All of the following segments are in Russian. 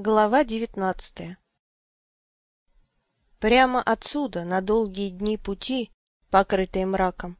Глава девятнадцатая Прямо отсюда, на долгие дни пути, покрытые мраком,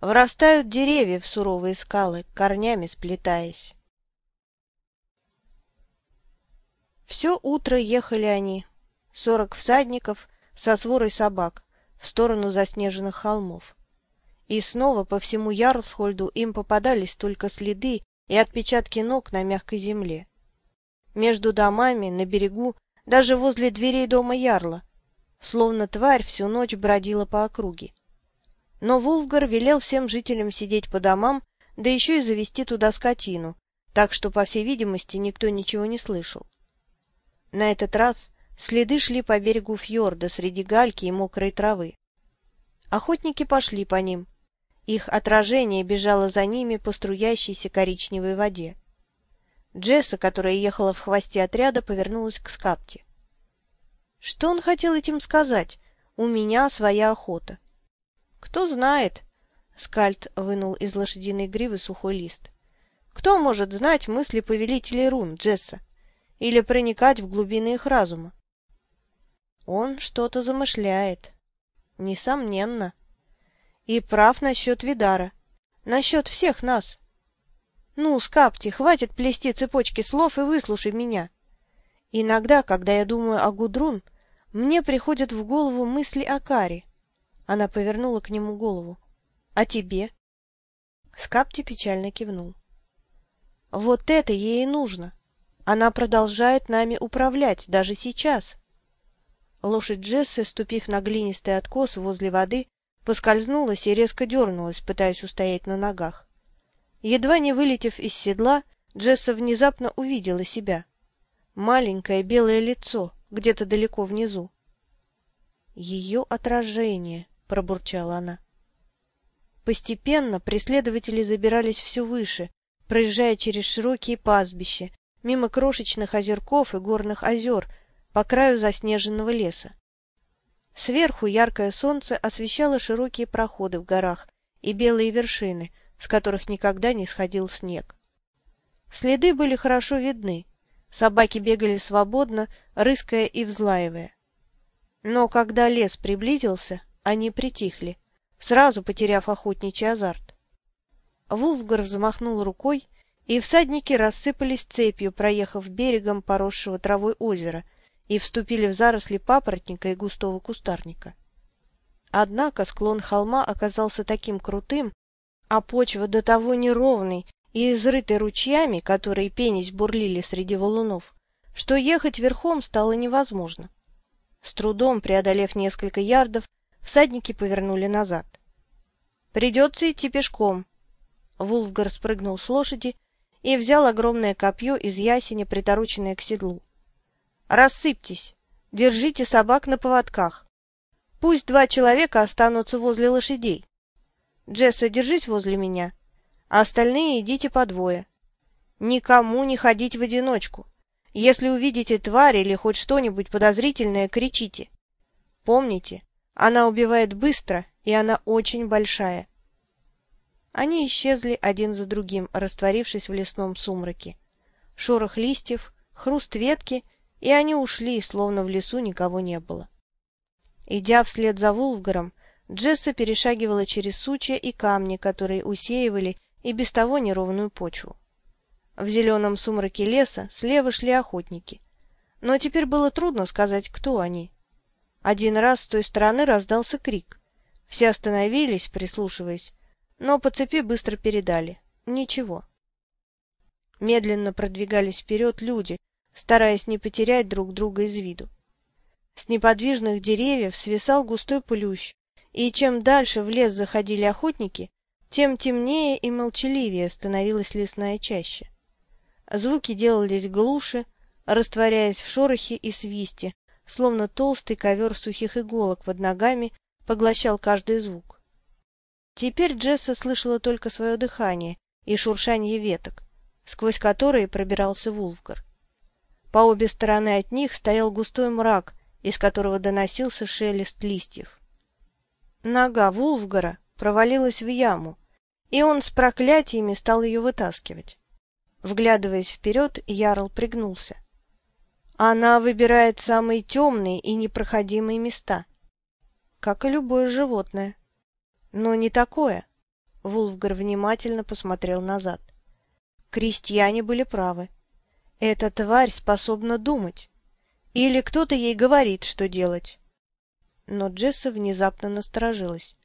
врастают деревья в суровые скалы, корнями сплетаясь. Все утро ехали они, сорок всадников со сворой собак, в сторону заснеженных холмов. И снова по всему Ярлсхольду им попадались только следы и отпечатки ног на мягкой земле между домами, на берегу, даже возле дверей дома Ярла, словно тварь всю ночь бродила по округе. Но Вулфгар велел всем жителям сидеть по домам, да еще и завести туда скотину, так что, по всей видимости, никто ничего не слышал. На этот раз следы шли по берегу фьорда среди гальки и мокрой травы. Охотники пошли по ним. Их отражение бежало за ними по струящейся коричневой воде. Джесса, которая ехала в хвосте отряда, повернулась к Скапте. Что он хотел этим сказать? У меня своя охота. Кто знает? Скальд вынул из лошадиной гривы сухой лист. Кто может знать мысли повелителей рун, Джесса? Или проникать в глубины их разума? Он что-то замышляет. Несомненно. И прав насчет Видара. Насчет всех нас. Ну, Скапти, хватит плести цепочки слов и выслушай меня. Иногда, когда я думаю о Гудрун, мне приходят в голову мысли о Каре. Она повернула к нему голову. А тебе? Скапти печально кивнул. Вот это ей и нужно. Она продолжает нами управлять, даже сейчас. Лошадь Джессы, ступив на глинистый откос возле воды, поскользнулась и резко дернулась, пытаясь устоять на ногах. Едва не вылетев из седла, Джесса внезапно увидела себя. Маленькое белое лицо где-то далеко внизу. «Ее отражение», — пробурчала она. Постепенно преследователи забирались все выше, проезжая через широкие пастбища, мимо крошечных озерков и горных озер, по краю заснеженного леса. Сверху яркое солнце освещало широкие проходы в горах и белые вершины, с которых никогда не сходил снег. Следы были хорошо видны, собаки бегали свободно, рыская и взлаивая. Но когда лес приблизился, они притихли, сразу потеряв охотничий азарт. Вулфгар взмахнул рукой, и всадники рассыпались цепью, проехав берегом поросшего травой озера, и вступили в заросли папоротника и густого кустарника. Однако склон холма оказался таким крутым, а почва до того неровной и изрытой ручьями, которые пенись бурлили среди валунов, что ехать верхом стало невозможно. С трудом преодолев несколько ярдов, всадники повернули назад. «Придется идти пешком». Вулфгар спрыгнул с лошади и взял огромное копье из ясеня, притороченное к седлу. «Рассыпьтесь! Держите собак на поводках! Пусть два человека останутся возле лошадей. Джесса, держись возле меня, а остальные идите по двое. Никому не ходить в одиночку. Если увидите тварь или хоть что-нибудь подозрительное, кричите. Помните, она убивает быстро, и она очень большая. Они исчезли один за другим, растворившись в лесном сумраке. Шорох листьев, хруст ветки, и они ушли, словно в лесу никого не было. Идя вслед за Вулфгаром, Джесса перешагивала через сучья и камни, которые усеивали и без того неровную почву. В зеленом сумраке леса слева шли охотники. Но теперь было трудно сказать, кто они. Один раз с той стороны раздался крик. Все остановились, прислушиваясь, но по цепи быстро передали. Ничего. Медленно продвигались вперед люди, стараясь не потерять друг друга из виду. С неподвижных деревьев свисал густой плющ, и чем дальше в лес заходили охотники, тем темнее и молчаливее становилась лесная чаща. Звуки делались глуше, растворяясь в шорохе и свисте, словно толстый ковер сухих иголок под ногами поглощал каждый звук. Теперь Джесса слышала только свое дыхание и шуршание веток, сквозь которые пробирался Вулфгар. По обе стороны от них стоял густой мрак, из которого доносился шелест листьев. Нога Вулфгара провалилась в яму, и он с проклятиями стал ее вытаскивать. Вглядываясь вперед, Ярл пригнулся. Она выбирает самые темные и непроходимые места, как и любое животное. Но не такое. Вулфгар внимательно посмотрел назад. Крестьяне были правы. Эта тварь способна думать. Или кто-то ей говорит, что делать. Но Джесса внезапно насторожилась.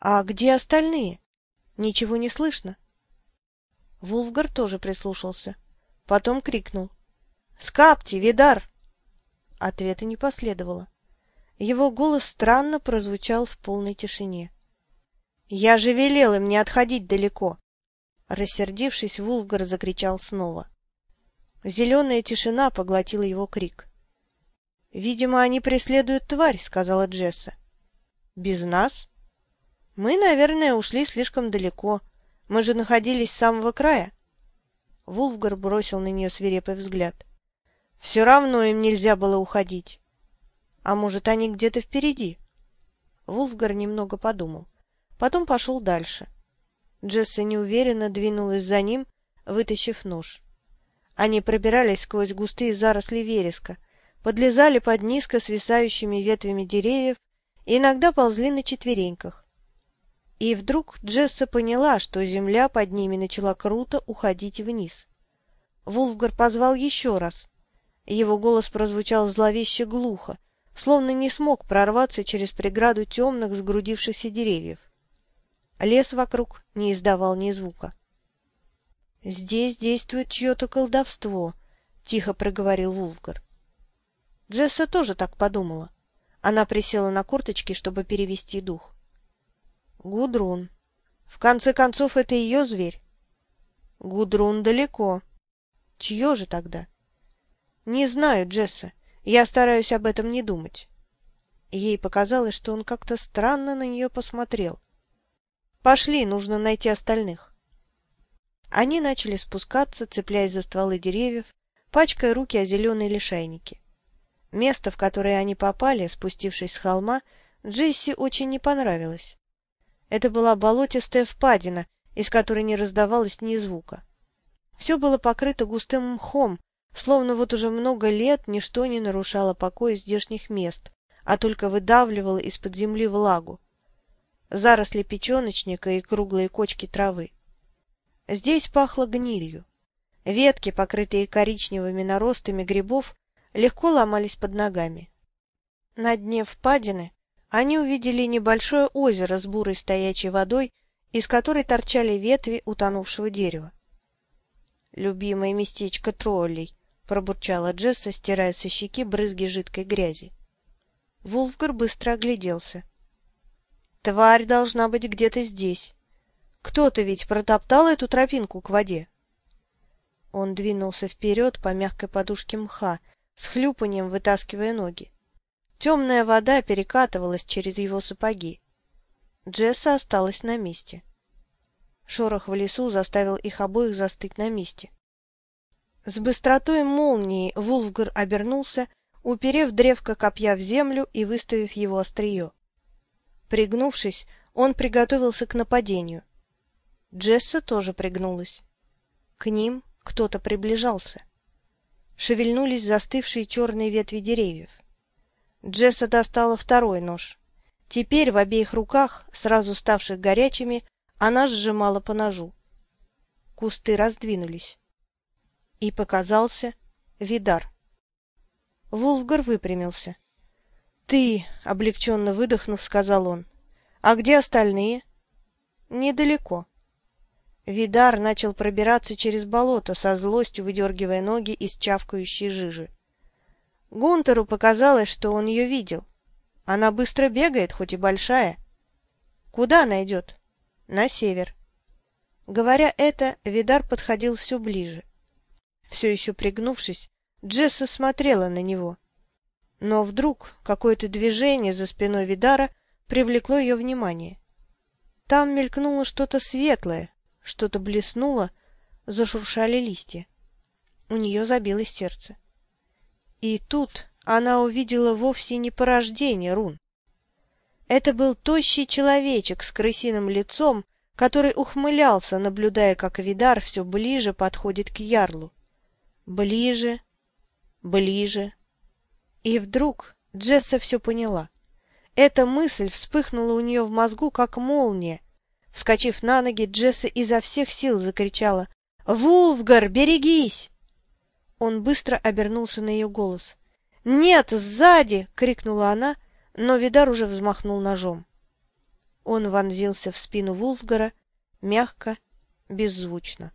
«А где остальные? Ничего не слышно?» Вулфгар тоже прислушался. Потом крикнул. «Скапти, Видар!» Ответа не последовало. Его голос странно прозвучал в полной тишине. «Я же велел им не отходить далеко!» Рассердившись, Вулфгар закричал снова. Зеленая тишина поглотила его крик. «Видимо, они преследуют тварь», — сказала Джесса. «Без нас?» «Мы, наверное, ушли слишком далеко. Мы же находились с самого края». Вулфгар бросил на нее свирепый взгляд. «Все равно им нельзя было уходить. А может, они где-то впереди?» Вулфгар немного подумал. Потом пошел дальше. Джесса неуверенно двинулась за ним, вытащив нож. Они пробирались сквозь густые заросли вереска, подлезали под низко свисающими ветвями деревьев и иногда ползли на четвереньках. И вдруг Джесса поняла, что земля под ними начала круто уходить вниз. Вулфгар позвал еще раз. Его голос прозвучал зловеще глухо, словно не смог прорваться через преграду темных сгрудившихся деревьев. Лес вокруг не издавал ни звука. «Здесь действует чье-то колдовство», — тихо проговорил Вулфгар. Джесса тоже так подумала. Она присела на корточки, чтобы перевести дух. «Гудрун. В конце концов, это ее зверь?» «Гудрун далеко. Чье же тогда?» «Не знаю, Джесса. Я стараюсь об этом не думать». Ей показалось, что он как-то странно на нее посмотрел. «Пошли, нужно найти остальных». Они начали спускаться, цепляясь за стволы деревьев, пачкая руки о зеленые лишайники. Место, в которое они попали, спустившись с холма, Джесси очень не понравилось. Это была болотистая впадина, из которой не раздавалось ни звука. Все было покрыто густым мхом, словно вот уже много лет ничто не нарушало покой здешних мест, а только выдавливало из-под земли влагу. Заросли печеночника и круглые кочки травы. Здесь пахло гнилью. Ветки, покрытые коричневыми наростами грибов, легко ломались под ногами. На дне впадины они увидели небольшое озеро с бурой стоячей водой, из которой торчали ветви утонувшего дерева. «Любимое местечко троллей», — пробурчала Джесса, стирая со щеки брызги жидкой грязи. Вулфгар быстро огляделся. «Тварь должна быть где-то здесь. Кто-то ведь протоптал эту тропинку к воде. Он двинулся вперед по мягкой подушке мха, с хлюпанием вытаскивая ноги. Темная вода перекатывалась через его сапоги. Джесса осталась на месте. Шорох в лесу заставил их обоих застыть на месте. С быстротой молнии Вулфгар обернулся, уперев древко копья в землю и выставив его острие. Пригнувшись, он приготовился к нападению. Джесса тоже пригнулась. К ним кто-то приближался. Шевельнулись застывшие черные ветви деревьев. Джесса достала второй нож. Теперь в обеих руках, сразу ставших горячими, она сжимала по ножу. Кусты раздвинулись. И показался Видар. Вулфгар выпрямился. «Ты!» — облегченно выдохнув, сказал он. «А где остальные?» «Недалеко». Видар начал пробираться через болото, со злостью выдергивая ноги из чавкающей жижи. Гунтеру показалось, что он ее видел. Она быстро бегает, хоть и большая. Куда она идет? На север. Говоря это, Видар подходил все ближе. Все еще пригнувшись, Джесса смотрела на него. Но вдруг какое-то движение за спиной Видара привлекло ее внимание. Там мелькнуло что-то светлое, что-то блеснуло, зашуршали листья. У нее забилось сердце. И тут она увидела вовсе не порождение рун. Это был тощий человечек с крысиным лицом, который ухмылялся, наблюдая, как Видар все ближе подходит к ярлу. Ближе, ближе. И вдруг Джесса все поняла. Эта мысль вспыхнула у нее в мозгу, как молния. Вскочив на ноги, Джесса изо всех сил закричала «Вулфгар, берегись!» Он быстро обернулся на ее голос. «Нет, сзади!» — крикнула она, но Видар уже взмахнул ножом. Он вонзился в спину Вулфгара, мягко, беззвучно.